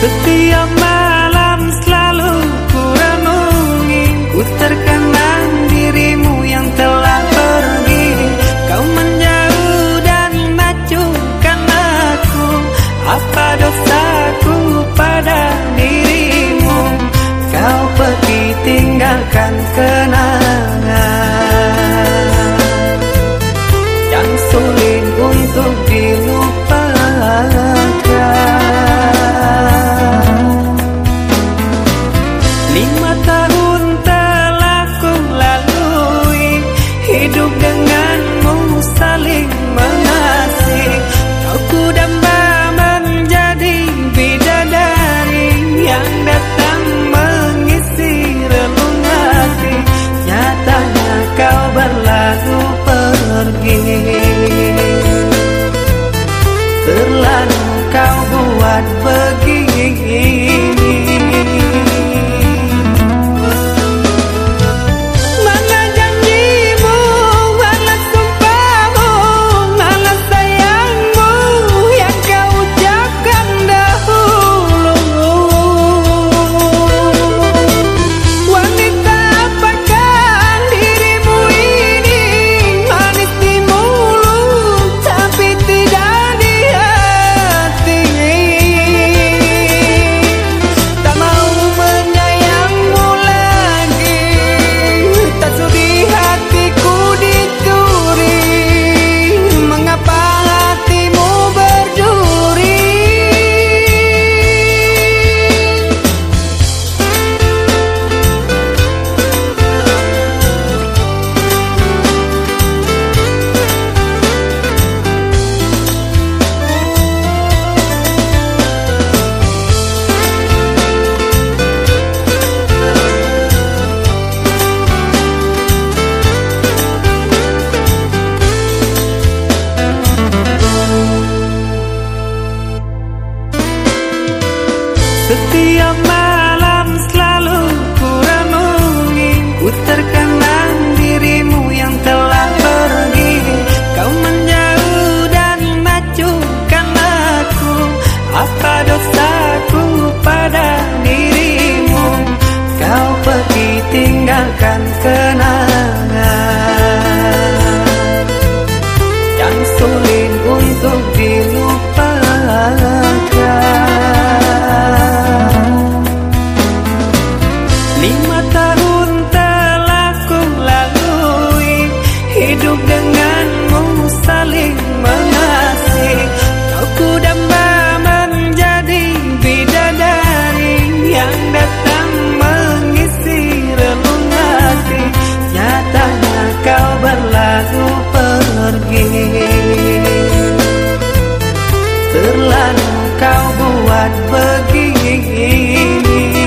Setiap malam selalu ku renungi Ku terkenang dirimu yang telah pergi. Kau menjauh dan majukan aku Apa dosaku pada dirimu? Kau pergi tinggalkan kenangan Apa kau buat begini.